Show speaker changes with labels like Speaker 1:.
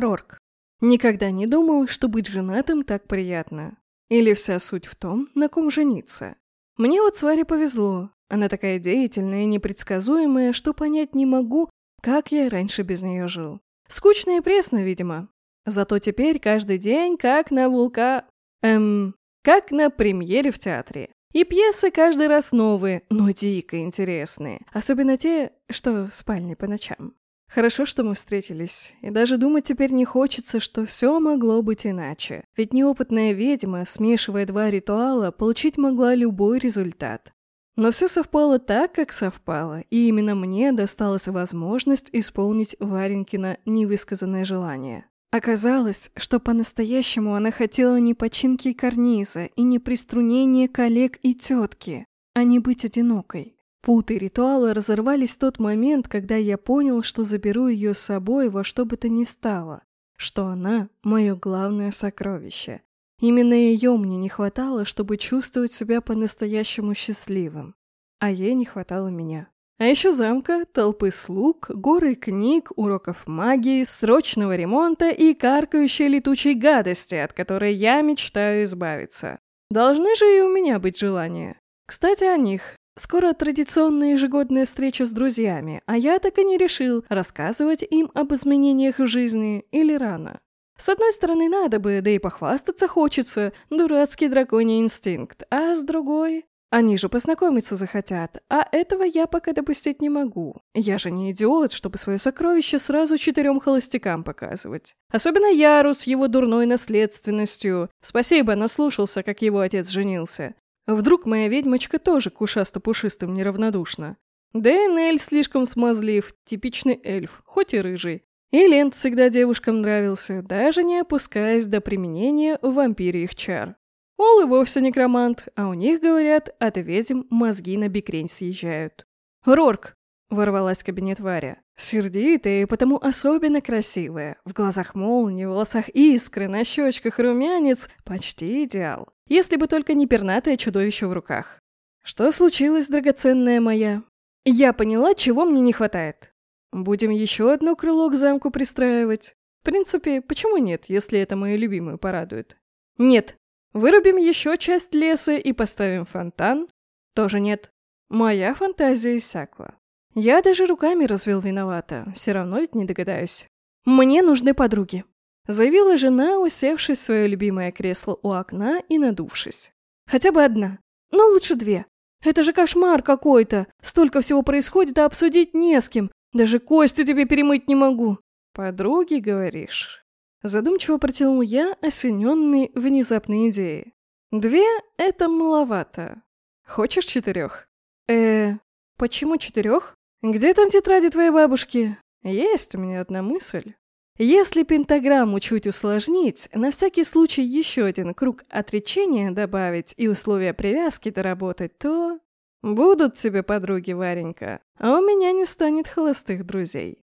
Speaker 1: Рорк. Никогда не думал, что быть женатым так приятно. Или вся суть в том, на ком жениться. Мне вот с Варей повезло. Она такая деятельная и непредсказуемая, что понять не могу, как я раньше без нее жил. Скучно и пресно, видимо. Зато теперь каждый день как на вулка... Эм... Как на премьере в театре. И пьесы каждый раз новые, но дико интересные. Особенно те, что в спальне по ночам. Хорошо, что мы встретились, и даже думать теперь не хочется, что все могло быть иначе. Ведь неопытная ведьма, смешивая два ритуала, получить могла любой результат. Но все совпало так, как совпало, и именно мне досталась возможность исполнить Варенькино невысказанное желание. Оказалось, что по-настоящему она хотела не починки карниза и не приструнения коллег и тетки, а не быть одинокой. Путы ритуала разорвались в тот момент, когда я понял, что заберу ее с собой во что бы то ни стало, что она – мое главное сокровище. Именно ее мне не хватало, чтобы чувствовать себя по-настоящему счастливым, а ей не хватало меня. А еще замка, толпы слуг, горы книг, уроков магии, срочного ремонта и каркающей летучей гадости, от которой я мечтаю избавиться. Должны же и у меня быть желания. Кстати, о них. Скоро традиционная ежегодная встреча с друзьями, а я так и не решил, рассказывать им об изменениях в жизни или рано. С одной стороны, надо бы, да и похвастаться хочется, дурацкий драконий инстинкт, а с другой... Они же познакомиться захотят, а этого я пока допустить не могу. Я же не идиот, чтобы свое сокровище сразу четырем холостякам показывать. Особенно Яру с его дурной наследственностью. Спасибо, наслушался, как его отец женился. Вдруг моя ведьмочка тоже к ушасто-пушистым неравнодушна. Да и Нель слишком смазлив, типичный эльф, хоть и рыжий. И Лент всегда девушкам нравился, даже не опускаясь до применения вампирьих чар. Ол и вовсе некромант, а у них, говорят, от ведьм мозги на бикрень съезжают. «Рорк!» – ворвалась в кабинет Варя. Сердитая и потому особенно красивая. В глазах молнии, в волосах искры, на щечках румянец. Почти идеал. Если бы только не пернатое чудовище в руках. Что случилось, драгоценная моя? Я поняла, чего мне не хватает. Будем еще одно крыло к замку пристраивать. В принципе, почему нет, если это мою любимую порадует? Нет. Вырубим еще часть леса и поставим фонтан? Тоже нет. Моя фантазия иссякла. Я даже руками развел виновата, все равно ведь не догадаюсь. «Мне нужны подруги», — заявила жена, усевшись в свое любимое кресло у окна и надувшись. «Хотя бы одна, но лучше две. Это же кошмар какой-то, столько всего происходит, а обсудить не с кем. Даже кости тебе перемыть не могу». «Подруги, говоришь?» Задумчиво протянул я, осененный внезапной идеей. «Две — это маловато. Хочешь четырех?» «Э, почему четырех?» «Где там тетради твоей бабушки?» «Есть у меня одна мысль. Если пентаграмму чуть усложнить, на всякий случай еще один круг отречения добавить и условия привязки доработать, то... Будут тебе подруги, Варенька, а у меня не станет холостых друзей».